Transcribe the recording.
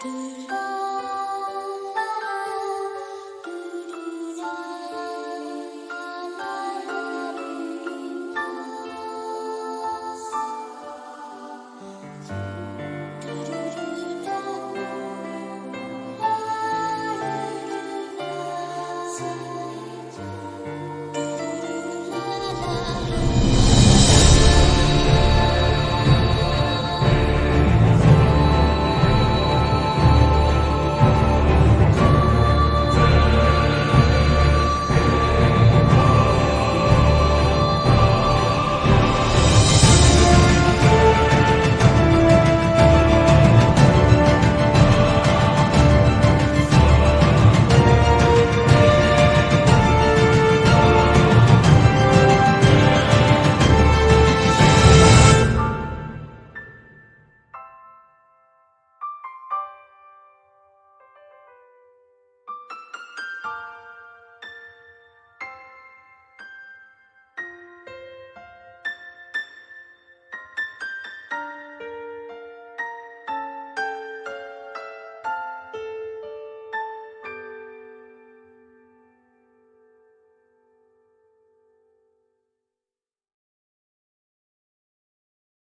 do